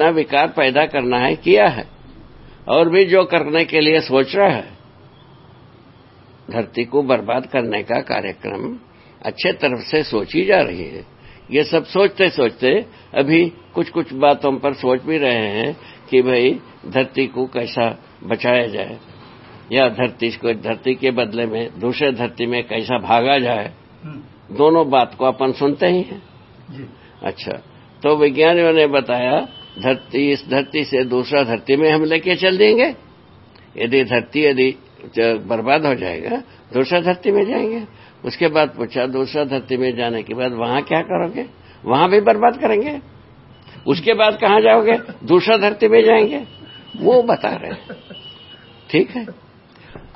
ना विकार पैदा करना है किया है। और भी जो करने के लिए सोच रहा है। धरती को बर्बाद करने का कार्यक्रम अच्छे तरफ़ से सोची जा रही है। ये सब सोचते सोचते अभी कुछ कुछ बातों पर सोच भी रहे हैं कि भाई धरती को कैसा बचाया जाए। या धरती को धरती के बदले में दूसरे धरती में कैसा भागा जाए। दोनों बात को अपन सुनते ही हैं। अच्छा तो विज्ञानियों ने बताया धरती, इस धरती से दूसरा धरती में हम लेके चल देंगे। यदि धरती यदि बर्बाद हो जाएगा, दूसरा धरती में जाएँगे। उसके बाद पूछा, दूसरा धरती में जाने के बाद वहाँ क्या करोगे? वहाँ भी बर्बाद करेंगे। उसके बाद कहाँ जाओगे? दूसरा धरती में जाएँगे। वो बता रहे ठीक है?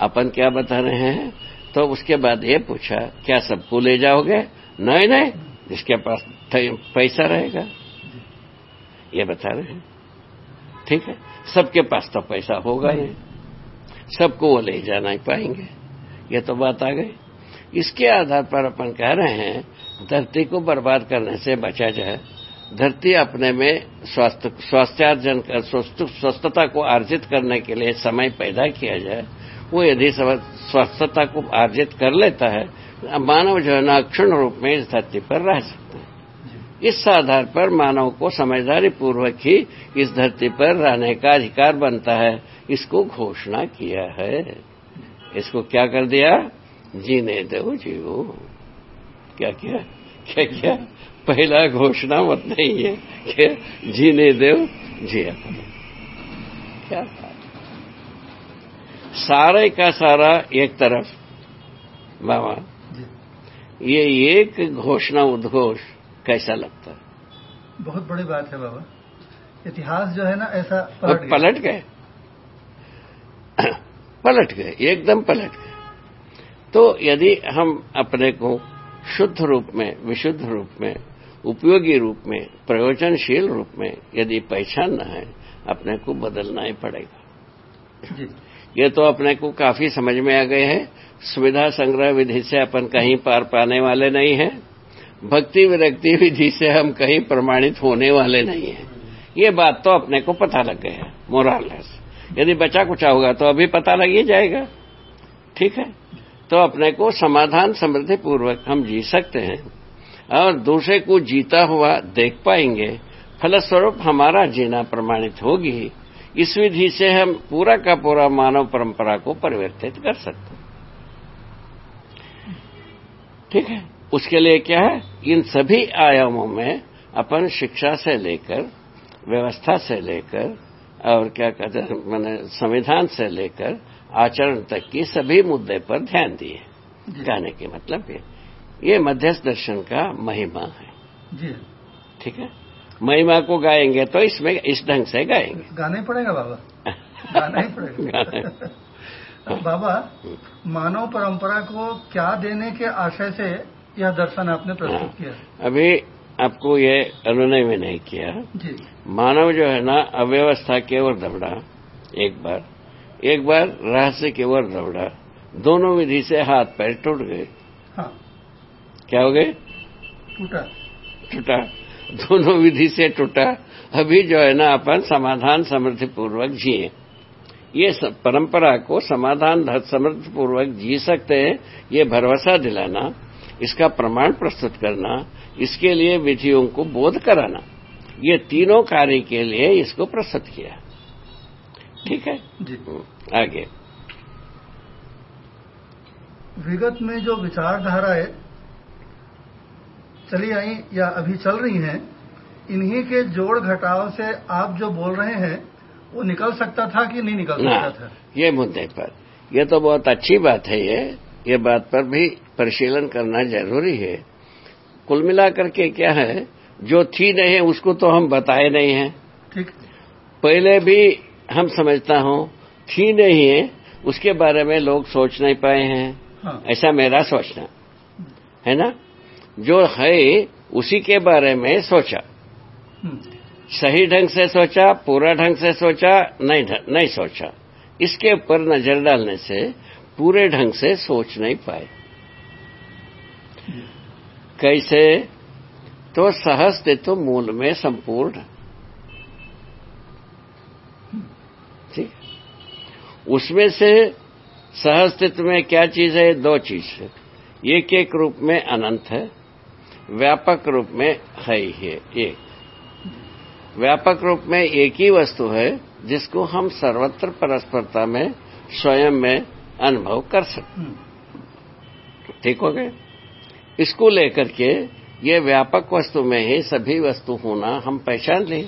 अपन क्या बता रहे हैं? तो उसके बाद ये पूछा, क्या सबको ले जाओगे? नहीं नहीं, जिसके पास पैसा रहेगा। ये बता रहे हैं। ठीक है? सबके पास तो पैसा होगा नहीं सबको वो ले जाना ही पाएँगे। ये तो बात आ गई। इसके आधार पर अपन कह रहे हैं, धरती को बर्बाद करने से बचा जाए। धरती अपने में स्वास्थ्य, स्वास्थ्यार्जन कर स्वस्थता को अर्जित करने के लिए समय पैदा किया जाए, वो यदि स्वस्थता को अर्जित कर लेता है, मानव जो है ना अक्षुण रूप में इस धरती पर रह सकते हैं। इस आधार पर मानव को समझदारी पूर्वक ही इस धरती पर रहने का अधिकार बनता है। इसको घोषणा किया है। इसको क्या कर दिया? जीने दो जीवो। क्या क्या? क्या क्या? पहला घोषणा मत नहीं है कि जीने दो जिया क्या सारे का सारा एक तरफ़। बाबा ये एक घोषणा उद्घोष कैसा लगता है? बहुत बड़ी बात है बाबा। इतिहास जो है ना ऐसा पलट पलट गए? पलट गए एकदम पलट गए। तो यदि हम अपने को शुद्ध रूप में विशुद्ध रूप में उपयोगी रूप में प्रयोजनशील रूप में यदि पहचानना है अपने को बदलना ही पड़ेगा। जी। ये तो अपने को काफ़ी समझ में आ गए हैं। सुविधा संग्रह विधि से अपन कहीं पार पाने वाले नहीं हैं। भक्ति विरक्ति विधि से हम कहीं प्रमाणित होने वाले नहीं हैं। ये बात तो अपने को पता लग गया है मोरालेस यदि बचा कुचा होगा तो अभी पता लग ही जाएगा। ठीक है? तो अपने को समाधान समृद्धि पूर्वक हम जी सकते हैं और दूसरे को जीता हुआ देख पाएँगे। फलस्वरूप हमारा जीना प्रमाणित होगी इस विधि से हम पूरा का पूरा मानव परंपरा को परिवर्तित कर सकते हैं। ठीक है? उसके लिए क्या है? इन सभी आयामों में अपन शिक्षा से लेकर व्यवस्था से लेकर और क्या कहते हैं मैंने संविधान से लेकर आचरण तक की सभी मुद्दे पर ध्यान दिए कहने के मतलब ये ये मध्यस्थ दर्शन का महिमा है। जी। ठीक है? महिमा को गाएँगे तो इसमें इस ढंग से गाएँगे। गाना ही पड़ेगा बाबा। गाना ही पड़ेगा। बाबा मानव परंपरा को क्या देने के आशय से यह दर्शन आपने प्रस्तुत किया। अभी आपको ये अनुनय में नहीं किया। जी। मानव जो है ना अव्यवस्था की ओर दौड़ा एक बार। एक बार रहस्य की ओर दौड़ा। दोनों विधि से हाथ पैर टूट गए। हाँ। क्या हो गए? टूटा। टूटा। दोनों विधि से टूटा। अभी जो है ना अपन समाधान समृद्धि पूर्वक जिए। ये परंपरा को समाधान समृद्धि पूर्वक जी सकते हैं ये भरोसा दिलाना। इसका प्रमाण प्रस्तुत करना इसके लिए विधियों को बोध कराना ये तीनों कार्य के लिए इसको प्रस्तुत किया। ठीक है? जी। आगे। विगत में जो विचारधाराएँ चली आई या अभी चल रही हैं इन्हीं के जोड़ घटाव से आप जो बोल रहे हैं वो निकल सकता था कि नहीं निकल सकता था? ये मुद्दे पर। ये तो बहुत अच्छी बात है ये। ये बात पर भी परिशीलन करना ज़रूरी है। कुल मिलाकर के क्या है? जो थी नहीं है उसको तो हम बताए नहीं हैं। ठीक। पहले भी हम समझता हूँ थी नहीं है उसके बारे में लोग सोच नहीं पाए हैं। हाँ। ऐसा मेरा सोचना। है ना? जो है उसी के बारे में सोचा। सही ढंग से सोचा पूरा ढंग से सोचा नहीं नहीं सोचा। इसके ऊपर नज़र डालने से पूरे ढंग से सोच नहीं पाए। कैसे? तो सहस्तित्व मूल में संपूर्ण। ठीक? उसमें से सहस्तित्व में क्या चीज़ है? दो चीज़ है। एक एक रूप में अनंत है, व्यापक रूप में है ही है एक। व्यापक रूप में एक ही वस्तु है जिसको हम सर्वत्र परस्परता में, स्वयं में अनुभव कर सकते ठीक हो गए इसको लेकर के ये व्यापक वस्तु में ही सभी वस्तु होना हम पहचान लें।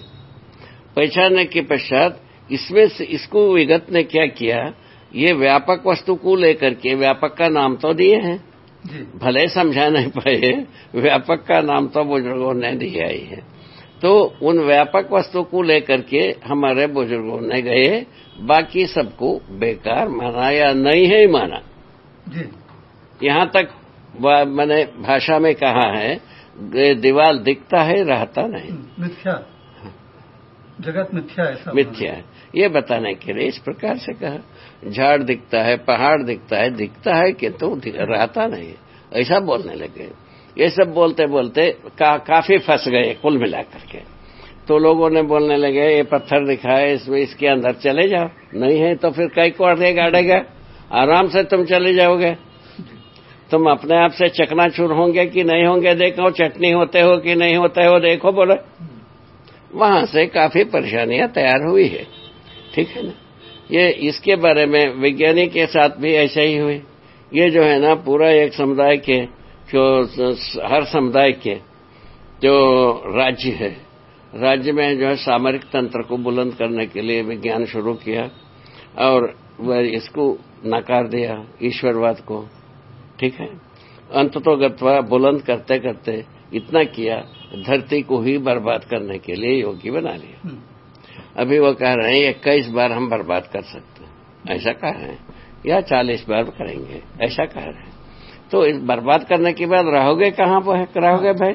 पहचानने के पश्चात इसमें से इसको विगत ने क्या किया? ये व्यापक वस्तु को लेकर के व्यापक का नाम तो दिए हैं। भले समझा नहीं पाए व्यापक का नाम तो बुज़ुर्गों ने दिया ही है। तो उन व्यापक वस्तु को लेकर के हमारे बुज़ुर्गों ने गए बाकी सबको बेकार माना या नहीं है ही माना। जी। यहाँ तक मैंने भाषा में कहा है दीवार दिखता है रहता नहीं। मिथ्या। जगत मिथ्या है मिथ्या है। ये बताने के लिए इस प्रकार से कहा झाड़ दिखता है पहाड़ दिखता है दिखता है कि तो रहता नहीं। ऐसा बोलने लगे। ये सब बोलते बोलते का, काफ़ी फंस गए कुल मिलाकर के। तो लोगों ने बोलने लगे ये पत्थर दिखा है इसमें इसके अंदर चले जाओ। नहीं है तो फिर कई को अड़े गाड़ेगा। आराम से तुम चले जाओगे। तुम अपने आप से चकनाचूर होंगे कि नहीं होंगे देखो चटनी होते हो कि नहीं होते हो देखो बोले। वहाँ से काफ़ी परेशानियाँ तैयार हुई है। ठीक है ना? ये इसके बारे में वैज्ञानिक के साथ भी ऐसा ही हुई। ये जो है ना पूरा एक समुदाय के जो हर समुदाय के जो राज्य है राज्य में जो है सामरिक तंत्र को बुलंद करने के लिए विज्ञान शुरू किया और वह इसको नकार दिया ईश्वरवाद को। ठीक है? अंत तो बुलंद करते करते इतना किया धरती को ही बर्बाद करने के लिए योगी बना लिया। अभी वो कह रहे हैं इक्कीस बार हम बर्बाद कर सकते हैं। ऐसा कह रहे हैं। या चालीस बार करेंगे। ऐसा कह रहे हैं। तो इस बर्बाद करने के बाद रहोगे कहाँ पर रहोगे भाई?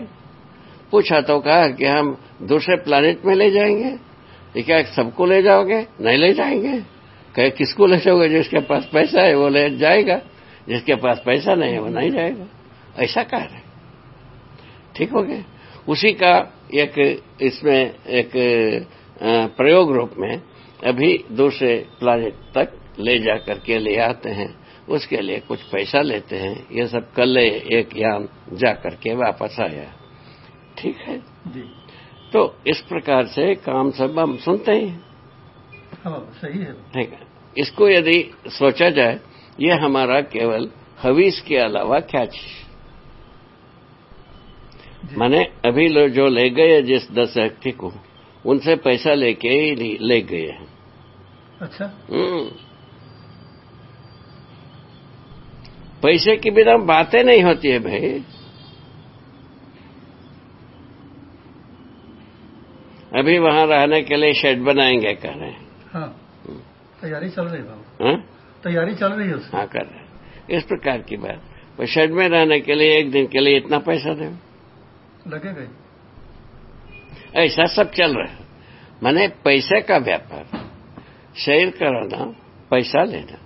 पूछा तो कहा कि हम दूसरे प्लानिट में ले जाएँगे। ये क्या सबको ले जाओगे? नहीं ले जाएँगे। कहे, किसको ले जाओगे? जिसके पास पैसा है, वो ले जाएगा। जिसके पास पैसा नहीं है, वो नहीं जाएगा। ऐसा कह रहे ठीक हो गया। उसी का एक, इसमें एक प्रयोग रूप में अभी दूसरे प्लानिट तक ले जा करके ले आते हैं। उसके लिए कुछ पैसा लेते हैं ये सब कल एक यान जा करके वापस आया। ठीक है? जी। तो इस प्रकार से काम सब हम सुनते हैं। हाँ, सही है। ठीक है? इसको यदि सोचा जाए ये हमारा केवल हवीस के अलावा क्या चीज़? मैंने अभी लो जो ले गए जिस दस व्यक्ति को उनसे पैसा लेके ही ले गए हैं। अच्छा। पैसे की बिना बातें नहीं होती है भाई। अभी वहाँ रहने के लिए शेड बनाएँगे कह रहे हैं। हाँ तैयारी चल रही है हाँ? तैयारी चल रही है हाँ कर रहे हैं। इस प्रकार की बात। वो शेड में रहने के लिए एक दिन के लिए इतना पैसा दे। लगेगा ऐसा सब चल रहा है। मैंने पैसे का व्यापार। शेयर कराना पैसा लेना।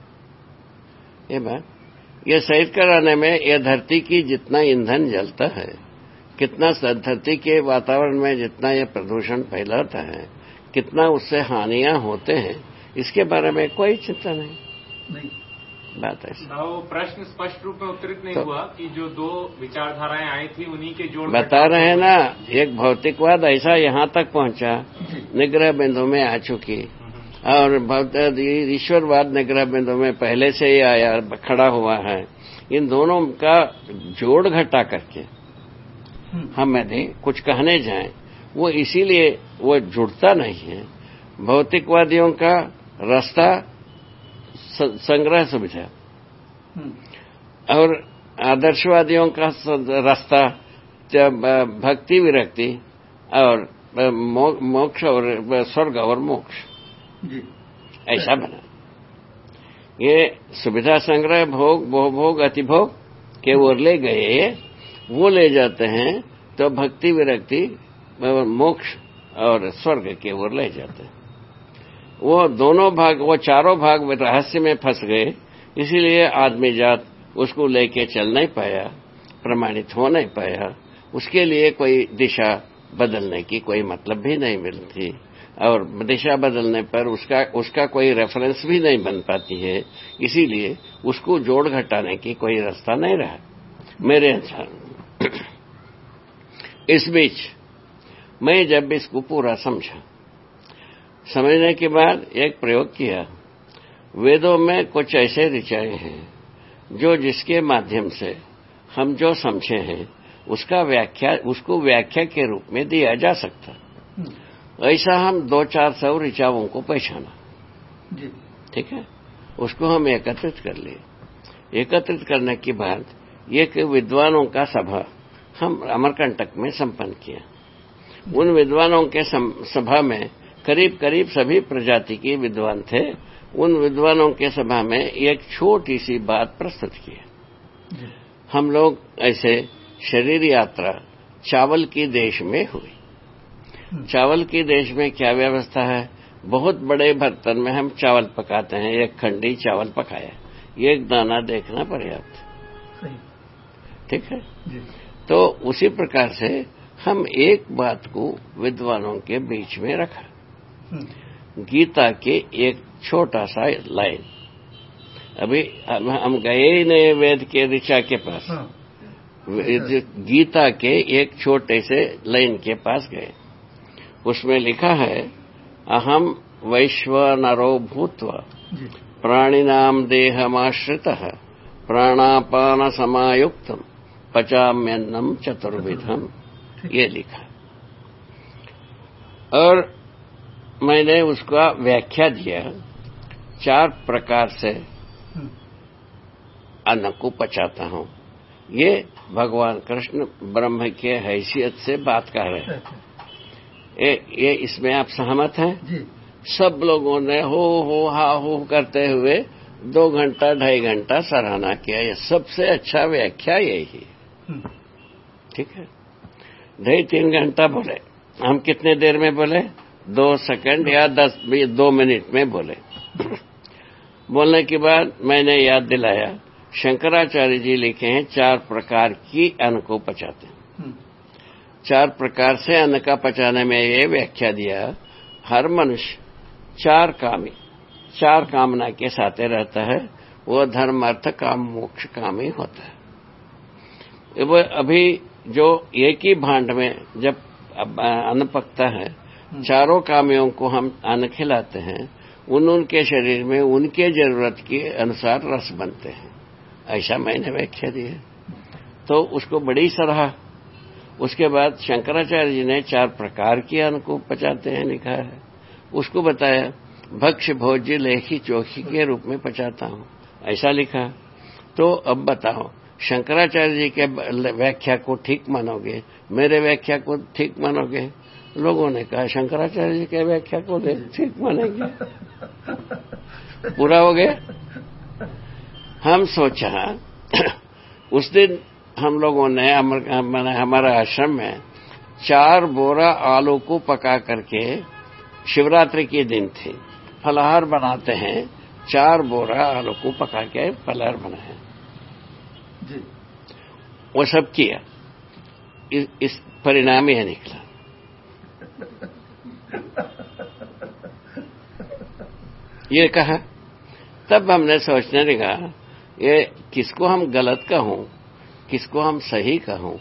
ये बात। ये शरीर कराने में यह धरती की जितना ईंधन जलता है कितना धरती के वातावरण में जितना यह प्रदूषण फैलाता है कितना उससे हानियाँ होते हैं इसके बारे में कोई चिंता नहीं। नहीं। बात है वो प्रश्न स्पष्ट रूप में उत्तरित नहीं तो- हुआ कि जो दो विचारधाराएँ आई थी उन्हीं के जोड़ बता रहे हैं ना एक भौतिकवाद ऐसा यहाँ तक पहुँचा निग्रह बिंदु में आ चुकी। और ईश्वरवाद निग्रह में तो में पहले से ही आया खड़ा हुआ है। इन दोनों का जोड़ घटा करके हम्म, हम यदि कुछ कहने जाएँ वो इसीलिए वो जुड़ता नहीं है। भौतिकवादियों का रास्ता संग्रह सुविधा। हम्म, और आदर्शवादियों का रास्ता भक्ति विरक्ति और मोक्ष और स्वर्ग और मोक्ष। ऐसा बना। ये सुविधा संग्रह, भोग भोग अतिभोग के ओर ले गए, वो ले जाते हैं तो भक्ति विरक्ति, मोक्ष और स्वर्ग के ओर ले जाते हैं। वो दोनों भाग, वो चारों भाग रहस्य में फंस गए, इसीलिए आदमी जात उसको लेके चल नहीं पाया, प्रमाणित हो नहीं पाया, उसके लिए कोई दिशा बदलने की कोई मतलब भी नहीं मिलती। और दिशा बदलने पर उसका उसका कोई रेफरेंस भी नहीं बन पाती है। इसीलिए उसको जोड़ घटाने की कोई रास्ता नहीं रहा, मेरे अनुसार। इस बीच मैं जब इसको पूरा समझा, समझने के बाद एक प्रयोग किया। वेदों में कुछ ऐसे ऋचाएँ हैं, जो जिसके माध्यम से हम जो समझे हैं, उसका व्याख्या, उसको व्याख्या के रूप में दिया जा सकता। ऐसा हम दो चार सौ ऋचाओं को पहचाना। ठीक है? उसको हम एकत्रित कर लिए। एकत्रित करने के बाद एक विद्वानों का सभा हम अमरकंटक में संपन्न किया। उन विद्वानों के सभा में करीब करीब सभी प्रजाति के विद्वान थे। उन विद्वानों के सभा में एक छोटी सी बात प्रस्तुत की हम लोग ऐसे शरीर यात्रा चावल की देश में हुई। चावल की देश में क्या व्यवस्था है? बहुत बड़े बर्तन में हम चावल पकाते हैं एक खंडी चावल पकाया एक दाना देखना पर्याप्त। ठीक है? तो उसी प्रकार से हम एक बात को विद्वानों के बीच में रखा। गीता के एक छोटा सा लाइन। अभी हम गए ही नहीं वेद के ऋचा के पास। हाँ। गीता के एक छोटे से लाइन के पास गए। उसमें लिखा है अहम वैश्वनरो भूत्वा जी। प्राणिनाम देहमाश्रित प्राणापान समायुक्त पचाम्यन्नम चतुर्विधम ये लिखा और मैंने उसका व्याख्या दिया चार प्रकार से हम्म, अन्न को पचाता हूँ। ये भगवान कृष्ण ब्रह्म के हैसियत से बात कर रहे हैं। अच्छा, ये, ये इसमें आप सहमत हैं? जी। सब लोगों ने हो हो हा हो करते हुए दो घंटा ढाई घंटा सराहना किया। ये सबसे अच्छा व्याख्या यही है। हम्म, ठीक है? ढाई तीन घंटा बोले। हम कितने देर में बोले? दो सेकंड या दस दो मिनट में बोले। बोलने के बाद मैंने याद दिलाया शंकराचार्य जी लिखे हैं चार प्रकार की अन्न को पचाते हैं। हम्म, चार प्रकार से अन्न का पचाने में ये व्याख्या दिया। हर मनुष्य चार कामी चार कामना के साथ रहता है वो धर्म अर्थ काम मोक्ष कामी होता है। वो अभी जो एक ही भांड में जब अन्न पकता है चारों कामियों को हम अन्न खिलाते हैं उन उनके शरीर में उनके ज़रूरत के अनुसार रस बनते हैं। ऐसा मैंने व्याख्या दी है। तो उसको बड़ी सराहा उसके बाद शंकराचार्य जी ने चार प्रकार के अन्न को पचाते हैं, लिखा है। उसको बताया, भक्ष, भोज्य, लेखी, चोखी के रूप में पचाता हूँ। ऐसा लिखा। तो अब बताओ, शंकराचार्य जी के व्याख्या को ठीक मानोगे? मेरे व्याख्या को ठीक मानोगे? लोगों ने कहा, शंकराचार्य जी के व्याख्या को ठीक मानेंगे। पूरा हो गया? हम सोचा, उस दिन हम लोगों ने मैंने हमारे आश्रम में चार बोरा आलू को पका करके शिवरात्रि के दिन थी। फलाहार बनाते हैं चार बोरा आलू को पका के फलाहार बनाए वो सब किया। इस, इस परिणाम यह निकला। ये कहा। तब हमने सोचने लगा ये किसको हम गलत कहूँ? किसको हम सही कहूँ?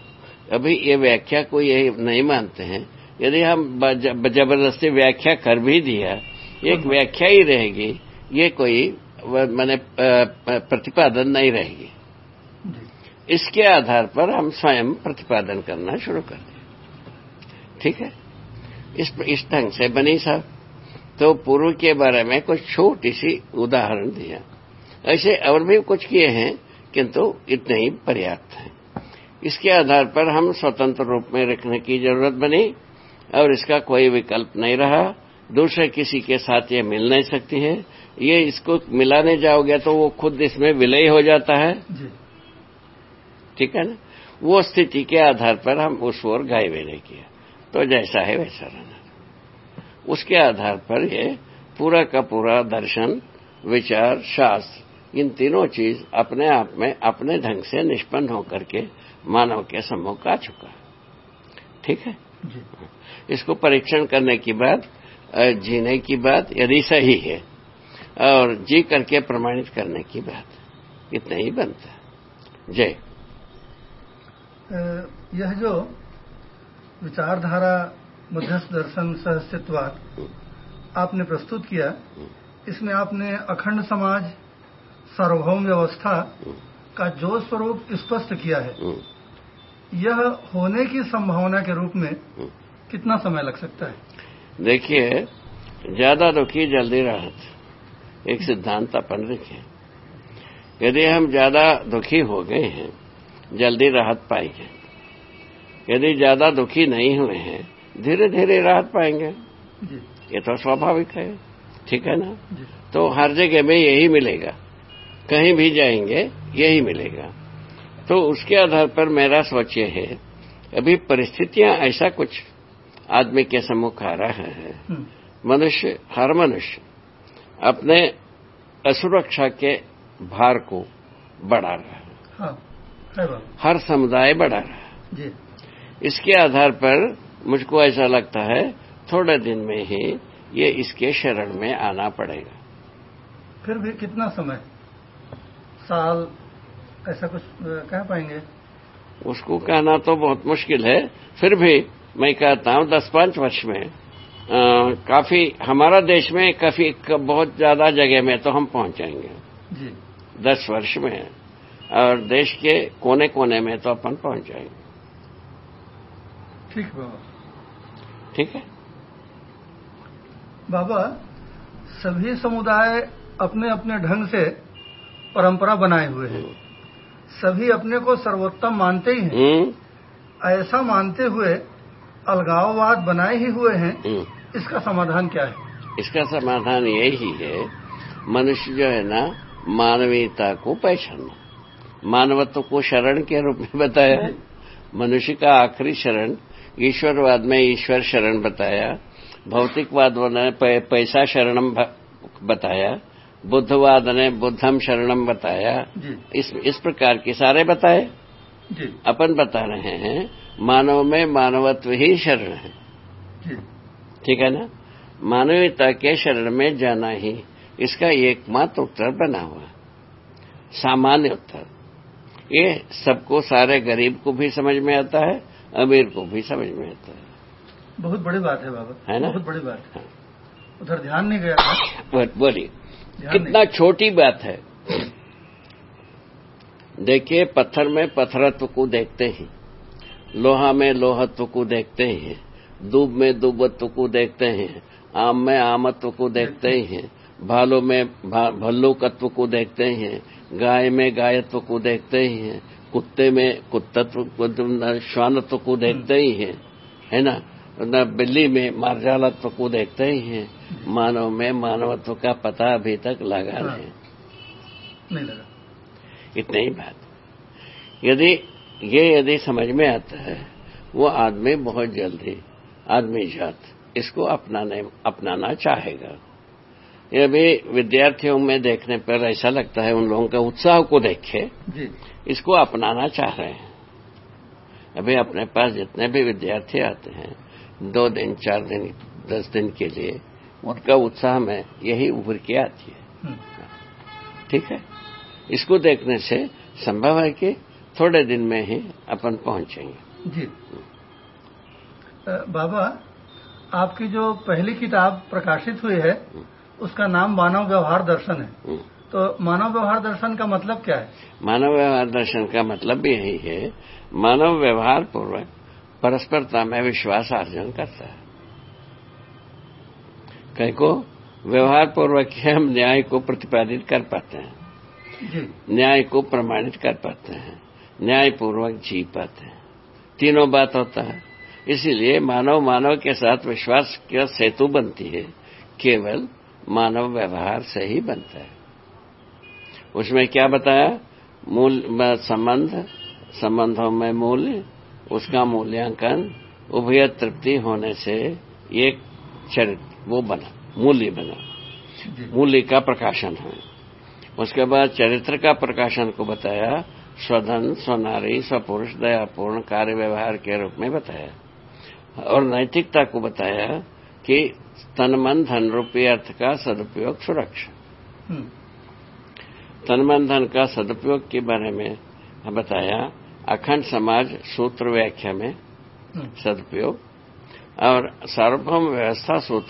अभी ये व्याख्या को ये नहीं मानते हैं। यदि हम ज़बरदस्ती व्याख्या कर भी दिया, एक व्याख्या ही रहेगी, ये कोई मैंने प्रतिपादन नहीं रहेगी। इसके आधार पर हम स्वयं प्रतिपादन करना शुरू कर दें। ठीक है? इस इस ढंग से बनी साहब। तो पूर्व के बारे में कुछ छोटी सी उदाहरण दिया। ऐसे और भी कुछ किए हैं किंतु इतने ही पर्याप्त हैं। इसके आधार पर हम स्वतंत्र रूप में रखने की ज़रूरत बनी और इसका कोई विकल्प नहीं रहा। दूसरे किसी के साथ ये मिल नहीं सकती है। ये इसको मिलाने जाओगे तो वो खुद इसमें विलय हो जाता है। ठीक है ना? वो स्थिति के आधार पर हम उस ओर गाय नहीं किया तो जैसा है वैसा रहना। उसके आधार पर ये पूरा का पूरा दर्शन विचार शास्त्र इन तीनों चीज़ अपने आप में अपने ढंग से निष्पन्न होकर के मानव के सम्मुख आ चुका है। ठीक है? जी। इसको परीक्षण करने की बात जीने की बात यदि सही है और जी करके प्रमाणित करने की बात इतना ही बनता है। जय। यह जो विचारधारा मध्यस्थ दर्शन सहस्तित्वाद आपने प्रस्तुत किया इसमें आपने अखंड समाज सार्वभौम व्यवस्था का जो स्वरूप स्पष्ट किया है यह होने की संभावना के रूप में कितना समय लग सकता है? देखिए ज़्यादा दुखी जल्दी राहत। एक सिद्धांत अपन रखे। यदि हम ज़्यादा दुखी हो गए हैं जल्दी राहत पाएँगे। यदि ज़्यादा दुखी नहीं हुए हैं धीरे धीरे राहत पाएँगे। ये तो स्वाभाविक है। ठीक है ना? तो हर जगह में यही मिलेगा। कहीं भी जाएँगे यही मिलेगा। तो उसके आधार पर मेरा सोच ये है अभी परिस्थितियाँ ऐसा कुछ आदमी के सम्मुख आ रहा है। हम्म। मनुष्य हर मनुष्य अपने असुरक्षा के भार को बढ़ा रहा है। हाँ, हर समुदाय बढ़ा रहा है। इसके आधार पर मुझको ऐसा लगता है थोड़े दिन में ही ये इसके शरण में आना पड़ेगा। फिर भी कितना समय? साल ऐसा कुछ कह पाएँगे? उसको कहना तो बहुत मुश्किल है। फिर भी मैं कहता हूँ दस पाँच वर्ष में आ, काफ़ी हमारा देश में काफ़ी बहुत ज़्यादा जगह में तो हम पहुँच जाएँगे। जी। दस वर्ष में और देश के कोने कोने में तो अपन पहुँच जाएँगे। ठीक बाबा। ठीक है? बाबा सभी समुदाय अपने अपने ढंग से परंपरा बनाए हुए हैं। सभी अपने को सर्वोत्तम मानते ही हैं। हम्म। ऐसा मानते हुए अलगाववाद बनाए ही हुए हैं। हम्म। इसका समाधान क्या है? इसका समाधान यही है मनुष्य जो है ना मानवीयता को पहचानना। मानवत्व को शरण के रूप में बताया। मनुष्य का आखिरी शरण ईश्वरवाद में ईश्वर शरण बताया। भौतिकवाद ने पैसा शरणम बताया। बुद्धवाद ने बुद्धम शरणम बताया इस इस प्रकार के सारे बताए। अपन बता रहे हैं मानव में मानवत्व ही शरण है। ठीक है ना? मानवीयता के शरण में जाना ही इसका एकमात्र उत्तर बना हुआ सामान्य उत्तर। ये सबको सारे गरीब को भी समझ में आता है अमीर को भी समझ में आता है। बहुत बड़ी बात है बाबा। है ना? बहुत बड़ी बात है। उधर ध्यान नहीं गया बोलिए। कितना छोटी बात है। देखिए पत्थर में पत्थरत्व को देखते हैं। लोहा में लोहत्व को देखते हैं। दूब में दुबत्व को देखते हैं। आम में आमत्व को देखते हैं। भालों में भल्लुकत्व को देखते हैं। गाय में गायत्व को देखते हैं। कुत्ते में कुत्तत्व श्वानत्व को देखते ही हैं। है ना? न बिल्ली में मार्जालत्व को देखते ही हैं। मानव में मानवत्व का पता अभी तक लगा हाँ। नहीं। नहीं लगा। इतनी ही बात। यदि ये यदि समझ में आता है वो आदमी बहुत जल्दी आदमी जात इसको अपनाने अपनाना चाहेगा। ये भी विद्यार्थियों में देखने पर ऐसा लगता है उन लोगों के उत्साह को देखे इसको अपनाना चाह रहे हैं। अभी अपने पास जितने भी विद्यार्थी आते हैं दो दिन चार दिन दस दिन के लिए उनका उत्साह में यही उभर के आती है हम्म। ठीक है इसको देखने से संभव है कि थोड़े दिन में ही अपन पहुँचेंगे जी बाबा आपकी जो पहली किताब प्रकाशित हुई है हम्म। उसका नाम मानव व्यवहार दर्शन है हम्म। तो मानव व्यवहार दर्शन का मतलब क्या है मानव व्यवहार दर्शन का मतलब भी यही है मानव व्यवहार पूर्वक परस्परता में विश्वास अर्जन करता है। कहीं को व्यवहार पूर्वक हम न्याय को प्रतिपादित कर पाते हैं। न्याय को प्रमाणित कर पाते हैं। न्याय पूर्वक जी पाते हैं। तीनों बात होता है। इसीलिए मानव मानव के साथ विश्वास का सेतु बनती है। केवल मानव व्यवहार से ही बनता है। उसमें क्या बताया? मूल संबंध। संबंधों में मूल्य। उसका मूल्यांकन उभय तृप्ति होने से एक चरित्र वो बना मूल्य बना। मूल्य का प्रकाशन है। उसके बाद चरित्र का प्रकाशन को बताया स्वधन स्वनारी स्वपुरुष दयापूर्ण कार्य व्यवहार के रूप में बताया। और नैतिकता को बताया कि तन मन धन रूपी अर्थ का सदुपयोग सुरक्षा। हम्म, तन मन धन का सदुपयोग के बारे में बताया अखंड समाज सूत्र व्याख्या में हम्म, सदुपयोग और सार्वभौम व्यवस्था सूत्र